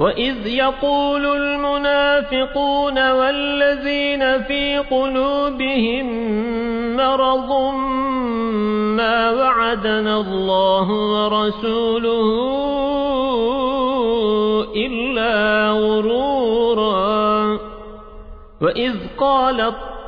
وإذ يقول المنافقون والذين في قلوبهم مرض ما وعدنا الله ورسوله إلا غرورا وإذ قالت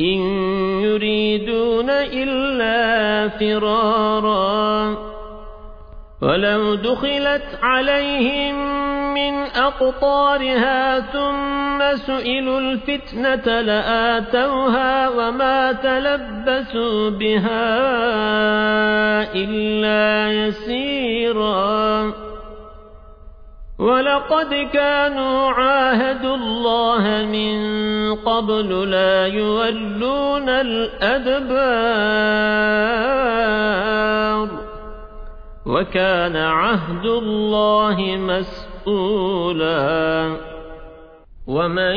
إن يريدون إلا فرارا. ولو دخلت عليهم من أقطارها ثم سئلوا الفتنة لآتوها وما تلبسوا بها إلا يسيرا. ولقد كانوا عاهدوا الله من قبل لا يولون الأدبار. وكان عهد الله مسؤولا. ومن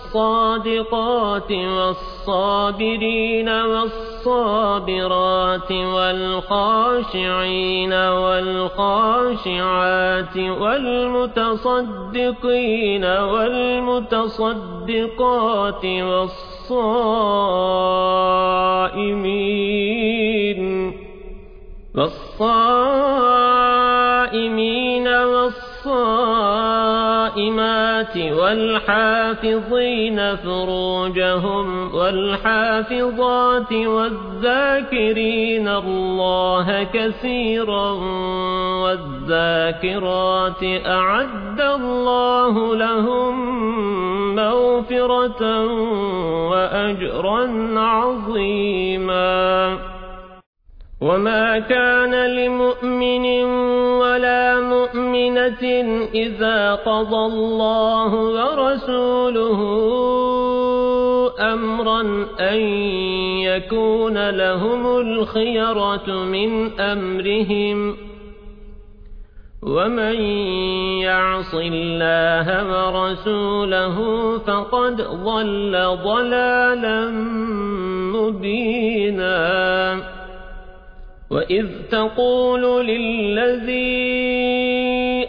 والصادقات والصابرين والصابرات والخاشعين والخاشعات والمتصدقين والمتصدقات والصائمين والصائمين والصائمات والحافظين فروجهم والحافظات والذاكرين الله كثيرا والذاكرات أعد الله لهم مغفرة وأجرا عظيما. وما كان لمؤمن ولا مؤمنة إذا قضى الله ورسوله أمرا أن يكون لهم الخيرة من أمرهم ومن يعص الله ورسوله فقد ضل ضلالا مبينا وإذ تقول للذي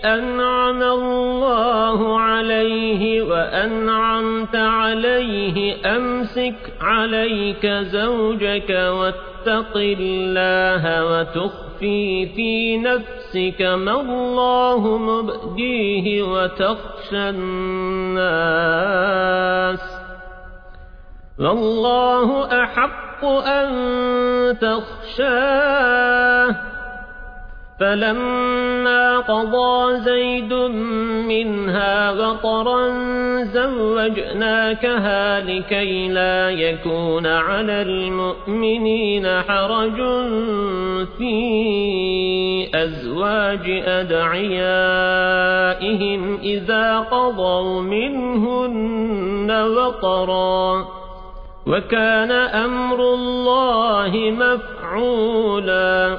أنعم الله عليه وأنعمت عليه أمسك عليك زوجك واتق الله وتخفي في نفسك ما الله مبديه وتخشى الناس والله أحق أن تخشاه فلما قضى زيد منها غطرا زوجناكها لكي لا يكون على المؤمنين حرج في أزواج أدعيائهم إذا قضوا منهن غطرا وكان أمر الله مفعولا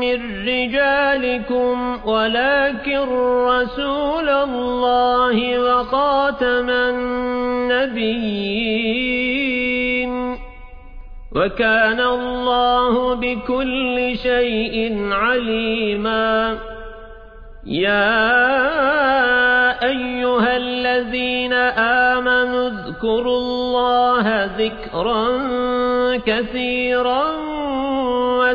من رجالكم ولكن رسول الله وخاتم النبيين وكان الله بكل شيء عليما. يا أيها الذين آمنوا اذكروا الله ذكرا كثيرا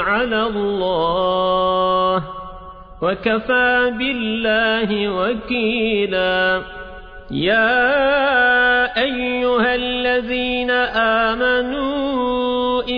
على الله وكفى بالله وكيلا. يا أيها الذين آمنوا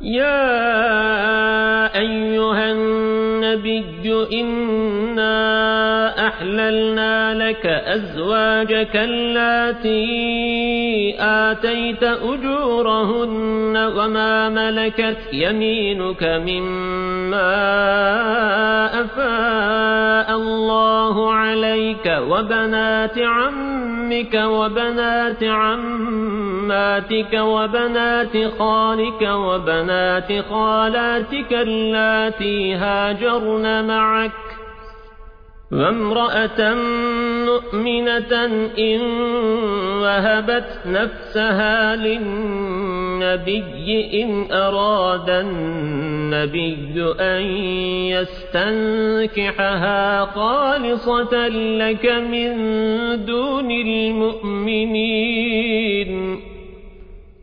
يا أيها النبي إنا أحللنا لك أزواجك التي آتيت أجورهن وما ملكت يمينك مما أفاء الله عليك وبنات عمك وبنات عماتك وبنات خالك وبنات خالاتك اللاتي هاجرن معك وامرأة مؤمنة إن وهبت نفسها للنبي إن أراد النبي أن يستنكحها خالصة لك من دون المؤمنين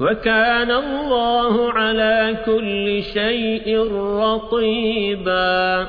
وكان الله على كل شيء رقيبا.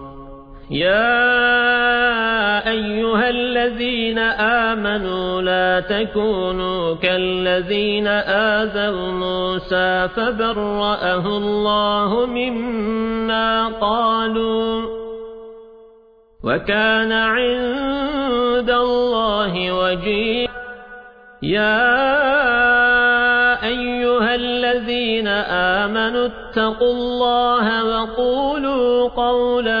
يا أيها الذين آمنوا لا تكونوا كالذين آذوا موسى فبرأه الله مما قالوا وكان عند الله وجيه يا أيها الذين آمنوا اتقوا الله وقولوا قولا